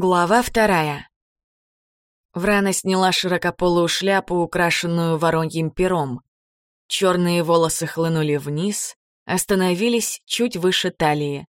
Глава вторая. Врана сняла широкополую шляпу, украшенную вороньим пером. Черные волосы хлынули вниз, остановились чуть выше талии.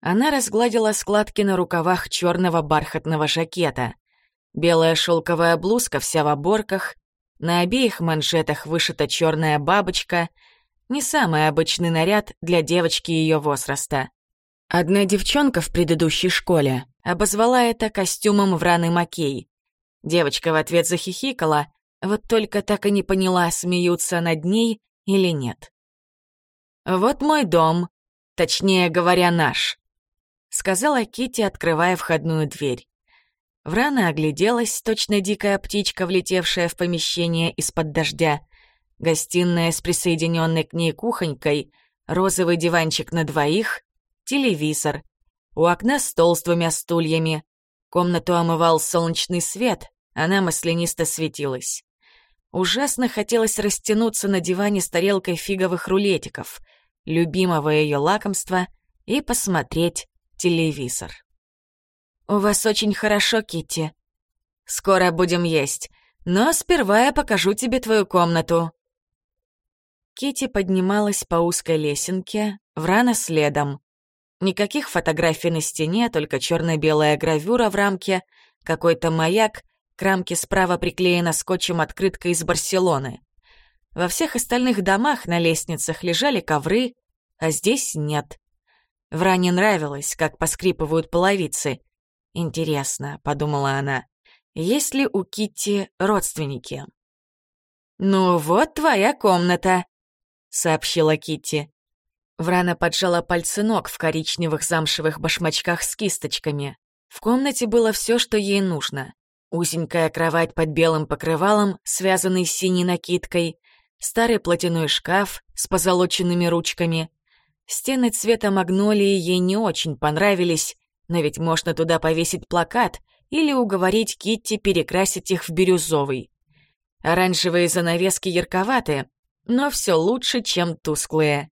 Она разгладила складки на рукавах черного бархатного жакета. Белая шелковая блузка вся в оборках, на обеих манжетах вышита черная бабочка, не самый обычный наряд для девочки ее возраста. Одна девчонка в предыдущей школе обозвала это костюмом Враны Макей. Девочка в ответ захихикала, вот только так и не поняла, смеются над ней или нет. «Вот мой дом, точнее говоря, наш», — сказала Кити, открывая входную дверь. Врана огляделась, точно дикая птичка, влетевшая в помещение из-под дождя. Гостиная с присоединенной к ней кухонькой, розовый диванчик на двоих, телевизор — у окна с двумя стульями. Комнату омывал солнечный свет, она маслянисто светилась. Ужасно хотелось растянуться на диване с тарелкой фиговых рулетиков, любимого ее лакомства, и посмотреть телевизор. «У вас очень хорошо, Китти. Скоро будем есть, но сперва я покажу тебе твою комнату». Кити поднималась по узкой лесенке, Врана следом. Никаких фотографий на стене, только черно-белая гравюра в рамке, какой-то маяк, к рамке справа приклеена скотчем открытка из Барселоны. Во всех остальных домах на лестницах лежали ковры, а здесь нет. Вране нравилось, как поскрипывают половицы. «Интересно», — подумала она, — «есть ли у Китти родственники?» «Ну вот твоя комната», — сообщила Китти. Врана поджала пальцы ног в коричневых замшевых башмачках с кисточками. В комнате было все, что ей нужно. Узенькая кровать под белым покрывалом, связанный с синей накидкой, старый платяной шкаф с позолоченными ручками. Стены цвета магнолии ей не очень понравились, но ведь можно туда повесить плакат или уговорить Китти перекрасить их в бирюзовый. Оранжевые занавески ярковаты, но все лучше, чем тусклые.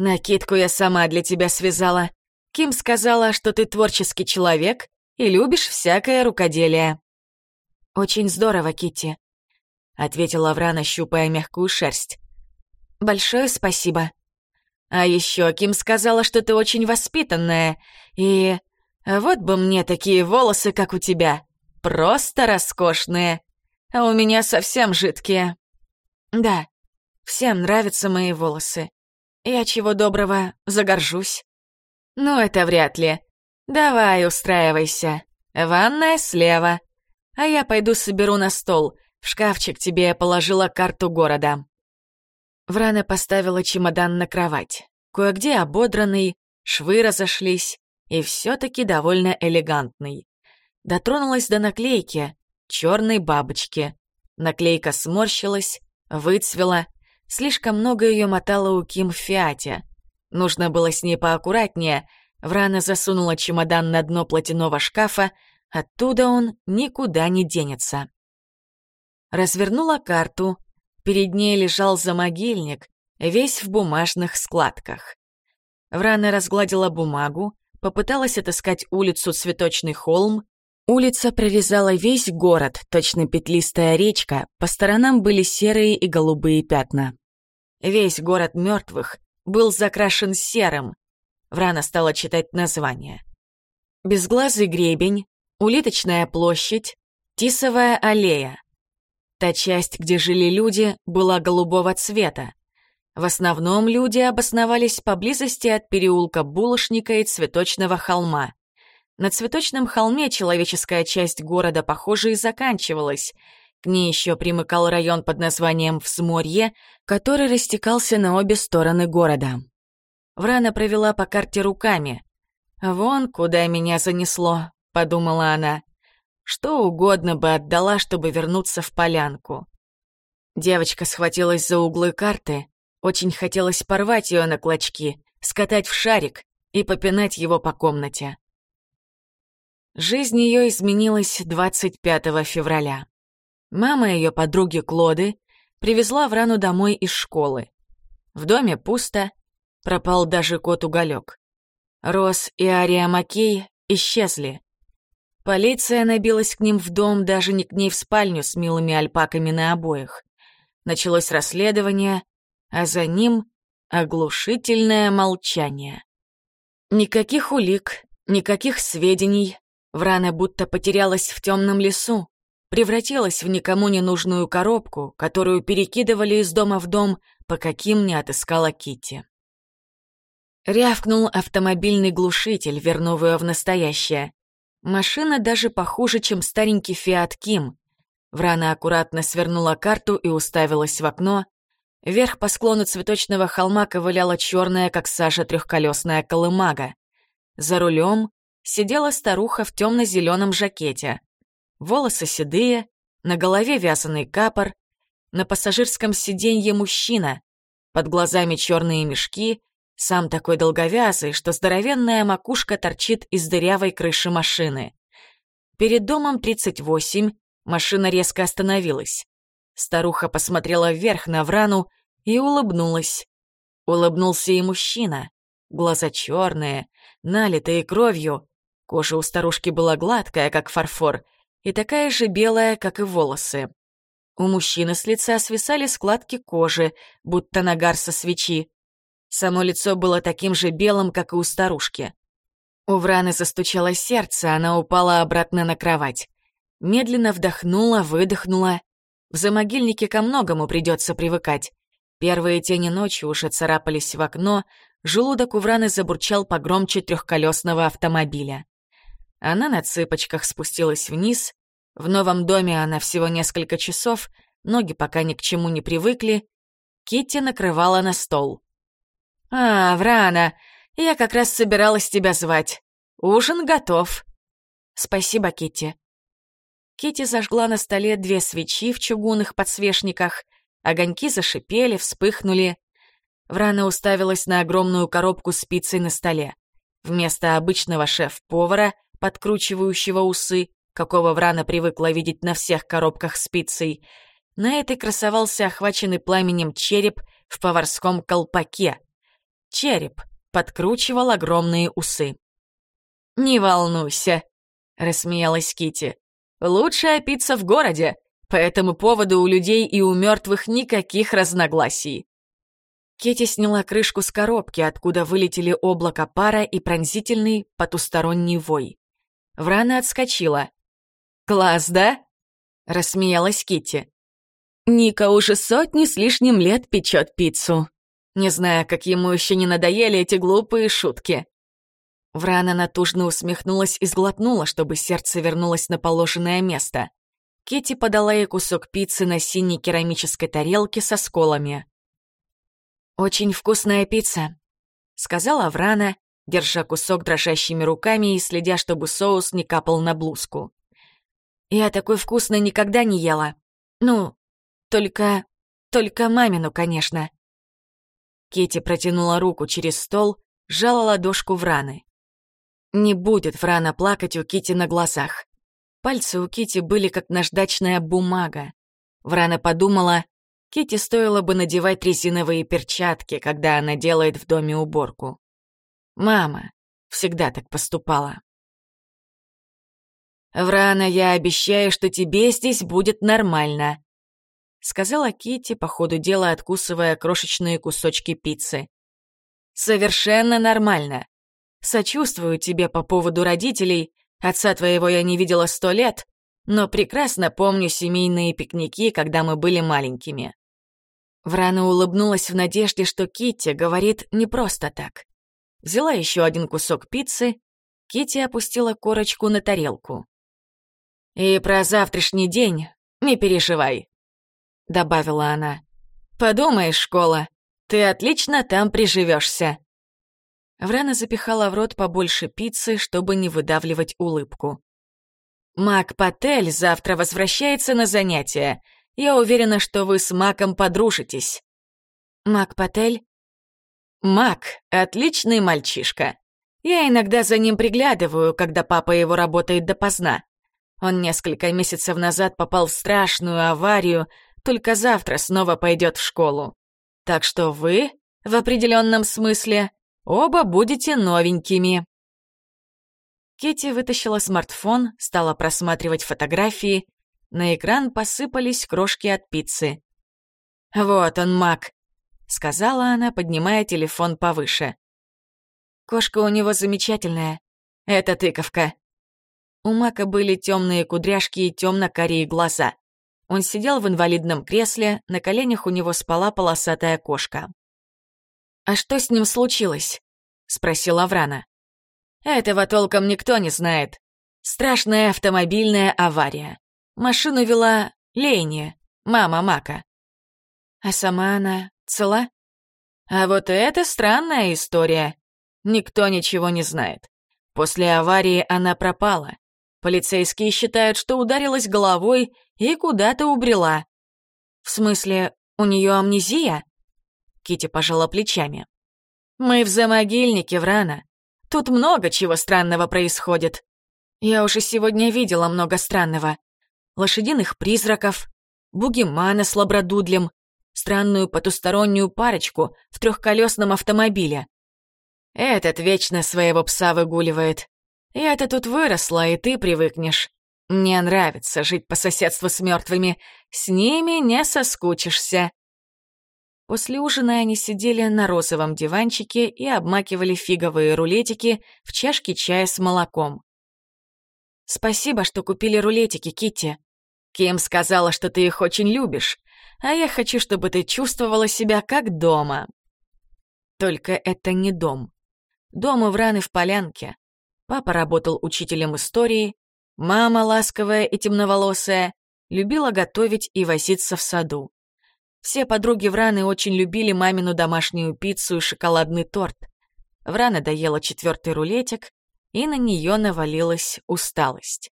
Накидку я сама для тебя связала. Ким сказала, что ты творческий человек и любишь всякое рукоделие. Очень здорово, Китти, ответила Врана, щупая мягкую шерсть. Большое спасибо. А еще Ким сказала, что ты очень воспитанная, и... Вот бы мне такие волосы, как у тебя. Просто роскошные. А у меня совсем жидкие. Да, всем нравятся мои волосы. Я чего доброго загоржусь. Ну, это вряд ли. Давай, устраивайся. Ванная слева. А я пойду соберу на стол. В шкафчик тебе я положила карту города. Врана поставила чемодан на кровать. Кое-где ободранный, швы разошлись, и все таки довольно элегантный. Дотронулась до наклейки, черной бабочки. Наклейка сморщилась, выцвела, Слишком много ее мотало у Ким в Фиате. Нужно было с ней поаккуратнее. Врана засунула чемодан на дно платяного шкафа, оттуда он никуда не денется. Развернула карту. Перед ней лежал замогильник, весь в бумажных складках. Врана разгладила бумагу, попыталась отыскать улицу Цветочный холм. Улица прорезала весь город, точно петлистая речка, по сторонам были серые и голубые пятна. Весь город мертвых был закрашен серым. Врана стала читать название. Безглазый гребень, улиточная площадь, Тисовая аллея. Та часть, где жили люди, была голубого цвета. В основном люди обосновались поблизости от переулка Булочника и Цветочного холма. На Цветочном холме человеческая часть города, похоже, и заканчивалась — к ней еще примыкал район под названием Всморье, который растекался на обе стороны города. Врана провела по карте руками. «Вон куда меня занесло», — подумала она. «Что угодно бы отдала, чтобы вернуться в полянку». Девочка схватилась за углы карты. Очень хотелось порвать ее на клочки, скатать в шарик и попинать его по комнате. Жизнь ее изменилась 25 февраля. Мама ее подруги Клоды привезла Врану домой из школы. В доме пусто, пропал даже кот-уголек. Рос и Ария Макей исчезли. Полиция набилась к ним в дом, даже не к ней в спальню с милыми альпаками на обоях. Началось расследование, а за ним оглушительное молчание. Никаких улик, никаких сведений. Врана будто потерялась в темном лесу, превратилась в никому не нужную коробку, которую перекидывали из дома в дом, по каким не отыскала Кити. Рявкнул автомобильный глушитель, вернув ее в настоящее. Машина даже похуже, чем старенький Фиат Ким. Врана аккуратно свернула карту и уставилась в окно. Вверх по склону цветочного холма ковыляла черная, как сажа, трехколесная колымага. За рулем сидела старуха в темно-зеленом жакете. Волосы седые, на голове вязаный капор, на пассажирском сиденье мужчина, под глазами черные мешки, сам такой долговязый, что здоровенная макушка торчит из дырявой крыши машины. Перед домом 38 машина резко остановилась. Старуха посмотрела вверх на Врану и улыбнулась. Улыбнулся и мужчина. Глаза черные, налитые кровью. Кожа у старушки была гладкая, как фарфор, и такая же белая, как и волосы. У мужчины с лица свисали складки кожи, будто нагар со свечи. Само лицо было таким же белым, как и у старушки. У Враны застучало сердце, она упала обратно на кровать. Медленно вдохнула, выдохнула. В замогильнике ко многому придется привыкать. Первые тени ночи уже царапались в окно, желудок у Враны забурчал погромче трехколесного автомобиля. Она на цыпочках спустилась вниз. В новом доме она всего несколько часов, ноги пока ни к чему не привыкли. Китти накрывала на стол. «А, Врана, я как раз собиралась тебя звать. Ужин готов». «Спасибо, Китти». Китти зажгла на столе две свечи в чугунных подсвечниках. Огоньки зашипели, вспыхнули. Врана уставилась на огромную коробку с пиццей на столе. Вместо обычного шеф-повара, подкручивающего усы, какого Врана привыкла видеть на всех коробках с пиццей, на этой красовался охваченный пламенем череп в поварском колпаке — Череп подкручивал огромные усы. «Не волнуйся», — рассмеялась Кити. «Лучшая пицца в городе, по этому поводу у людей и у мертвых никаких разногласий». Кити сняла крышку с коробки, откуда вылетели облако пара и пронзительный потусторонний вой. Врана отскочила. «Класс, да?» — рассмеялась Кити. «Ника уже сотни с лишним лет печет пиццу», не зная, как ему еще не надоели эти глупые шутки. Врана натужно усмехнулась и сглотнула, чтобы сердце вернулось на положенное место. Кити подала ей кусок пиццы на синей керамической тарелке со сколами. «Очень вкусная пицца», — сказала Врана, держа кусок дрожащими руками и следя, чтобы соус не капал на блузку. «Я такой вкусный никогда не ела. Ну, только... только мамину, конечно». Кити протянула руку через стол, сжала ладошку Враны. Не будет Врана плакать у Кити на глазах. Пальцы у Кити были как наждачная бумага. Врана подумала, Кити стоило бы надевать резиновые перчатки, когда она делает в доме уборку. Мама всегда так поступала. «Врана, я обещаю, что тебе здесь будет нормально», — сказала Кити, по ходу дела откусывая крошечные кусочки пиццы. «Совершенно нормально. Сочувствую тебе по поводу родителей. Отца твоего я не видела сто лет, но прекрасно помню семейные пикники, когда мы были маленькими». Врана улыбнулась в надежде, что Китти говорит не просто так. Взяла еще один кусок пиццы, Китти опустила корочку на тарелку. «И про завтрашний день не переживай добавила она. «Подумаешь, школа, ты отлично там приживешься. Врана запихала в рот побольше пиццы, чтобы не выдавливать улыбку. «Мак Патель завтра возвращается на занятия. Я уверена, что вы с Маком подружитесь». «Мак Патель?» «Мак — отличный мальчишка. Я иногда за ним приглядываю, когда папа его работает допоздна. Он несколько месяцев назад попал в страшную аварию, только завтра снова пойдет в школу. Так что вы, в определенном смысле, оба будете новенькими. Кити вытащила смартфон, стала просматривать фотографии. На экран посыпались крошки от пиццы. «Вот он, Мак», — сказала она, поднимая телефон повыше. «Кошка у него замечательная. Это тыковка». У Мака были темные кудряшки и темно-карие глаза. Он сидел в инвалидном кресле, на коленях у него спала полосатая кошка. «А что с ним случилось?» — спросила Врана. «Этого толком никто не знает. Страшная автомобильная авария. Машину вела Лейни, мама Мака. А сама она цела? А вот это странная история. Никто ничего не знает. После аварии она пропала. Полицейские считают, что ударилась головой и куда-то убрела. В смысле, у нее амнезия? Кити пожала плечами. Мы в замогильнике, Врана. Тут много чего странного происходит. Я уже сегодня видела много странного. Лошадиных призраков, бугимана с лабрадудлем, странную потустороннюю парочку в трехколесном автомобиле. Этот вечно своего пса выгуливает. Я-то тут выросла, и ты привыкнешь. Мне нравится жить по соседству с мертвыми. С ними не соскучишься. После ужина они сидели на розовом диванчике и обмакивали фиговые рулетики в чашки чая с молоком. «Спасибо, что купили рулетики, Китти. Ким сказала, что ты их очень любишь, а я хочу, чтобы ты чувствовала себя как дома». Только это не дом. Дом у Враны в Полянке. Папа работал учителем истории, мама, ласковая и темноволосая, любила готовить и возиться в саду. Все подруги Враны очень любили мамину домашнюю пиццу и шоколадный торт. Врана доела четвертый рулетик, и на нее навалилась усталость.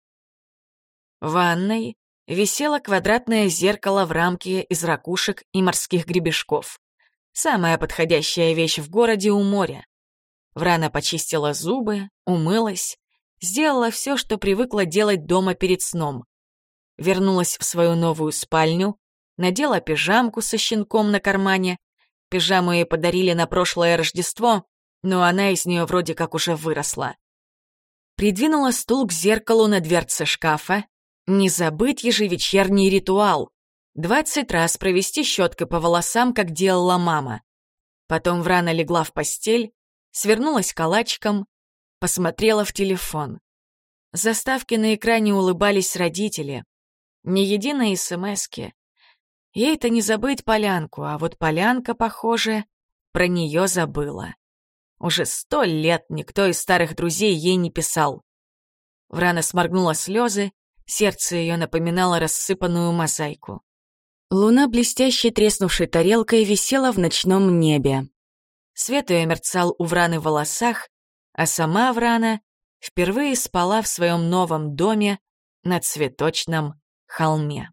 В ванной висело квадратное зеркало в рамке из ракушек и морских гребешков. Самая подходящая вещь в городе у моря. Врана почистила зубы, умылась, сделала все, что привыкла делать дома перед сном. Вернулась в свою новую спальню, надела пижамку со щенком на кармане. Пижаму ей подарили на прошлое Рождество, но она из нее вроде как уже выросла. Придвинула стул к зеркалу на дверце шкафа. Не забыть ежевечерний ритуал. Двадцать раз провести щеткой по волосам, как делала мама. Потом Врана легла в постель, свернулась калачиком, посмотрела в телефон. Заставки на экране улыбались родители. Ни единой смски. Ей-то не забыть полянку, а вот полянка, похоже, про нее забыла. Уже сто лет никто из старых друзей ей не писал. Врана сморгнула слезы, сердце ее напоминало рассыпанную мозаику. Луна, блестящей треснувшей тарелкой, висела в ночном небе. Свет ее мерцал у Враны в волосах, а сама Врана впервые спала в своем новом доме на цветочном холме.